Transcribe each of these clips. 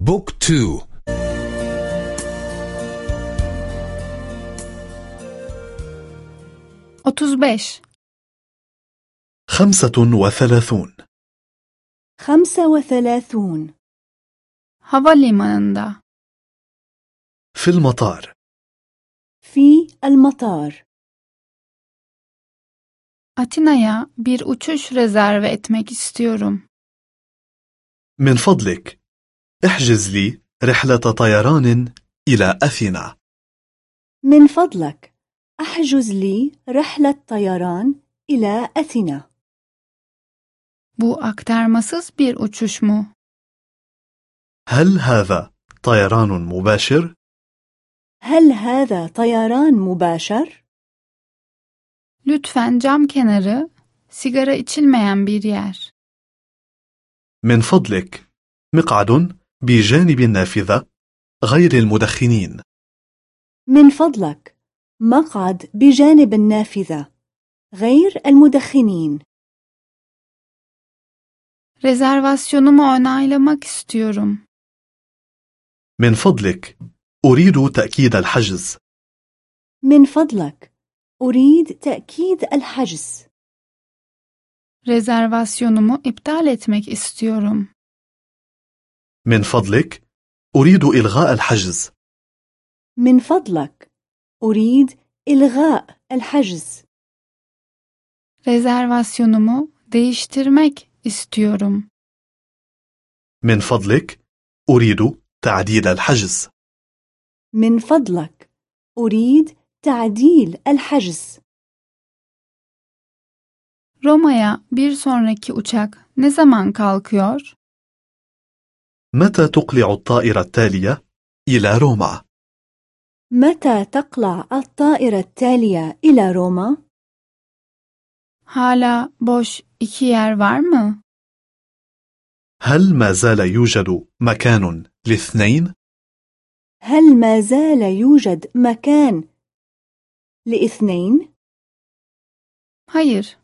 Book two. Otuz beş خمسة وثلاثون. خمسة وثلاثون. Havalimanında في المطار. في المطار. Atina'ya bir uçuş rezerve etmek istiyorum من فضلك. احجز لي رحلة طيران إلى أثينا من فضلك احجز لي رحلة طيران إلى أثينا Bu aktarmasız bir uçuş mu? هل هذا طيران مباشر؟ هل هذا طيران مباشر؟ Lütfen cam kenarı, sigara içilmeyen bir yer. من فضلك مقعد بجانب النافذة غير المدخنين من فضلك مقعد بجانب النافذة غير المدخنين Rezervasyonumu onaylamak istiyorum. من فضلك أريد تأكيد الحجز من فضلك أريد تأكيد الحجز Rezervasyonumu iptal etmek istiyorum. من فضلك أريد إلغاء الحجز من فضلك أريد إلغاء الحجز Rezervasyonumu değiştirmek istiyorum. من فضلك أريد تعديل الحجز من فضلك أريد تعديل الحجز Roma'ya bir sonraki uçak ne zaman kalkıyor? متى تقلع الطائرة التالية إلى روما؟ متى تقلع الطائرة التالية إلى روما؟ Hala boş iki yer var mı? هل ما زال يوجد مكان لاثنين؟ هل ما زال يوجد مكان لاثنين؟ Hayır.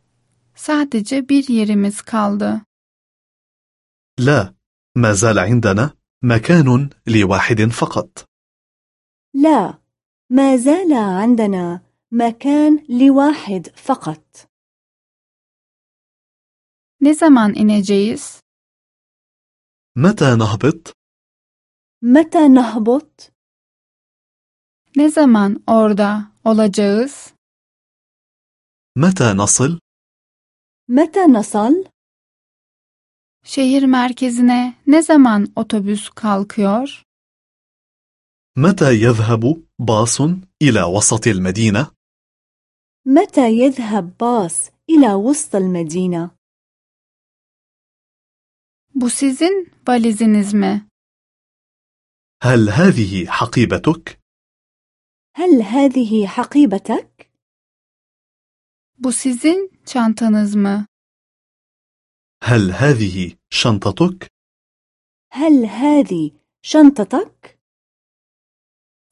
Sadece bir yerimiz kaldı. لا ما زال عندنا مكان لواحد فقط لا ما زال عندنا مكان لواحد فقط Ne zaman ineceğiz? متى نهبط؟ متى نهبط؟ Ne zaman orada olacağız? متى نصل؟ متى نصل؟ Şehir merkezine ne zaman otobüs kalkıyor? متى يذهب باص إلى وسط المدينة؟ متى يذهب باص إلى وسط المدينة؟ Bu sizin valiziniz mi? هل هذه حقيبتك؟ هل هذه حقيبتك؟ Bu sizin çantanız mı? هل هذه شنطتك؟ هل هذه شنطتك؟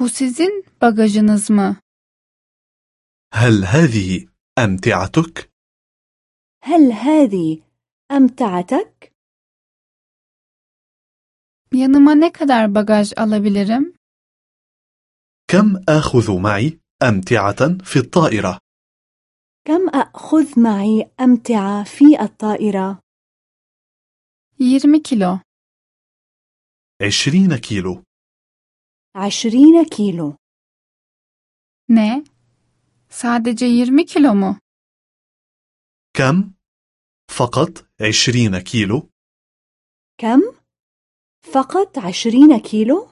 Bu sizin bagajınız mı? هل هذه أمتعتك؟ هل هذه أمتعتك؟ Yanıma ne kadar bagaj alabilirim? كم آخذ معي أمتعة في الطائرة؟ كم أخذ معي أمتعة في الطائرة؟ 20 kilo. عشرين كيلو عشرين كيلو Ne? Sadece 20 kilo mu? كم؟ فقط عشرين كيلو كم؟ فقط عشرين كيلو؟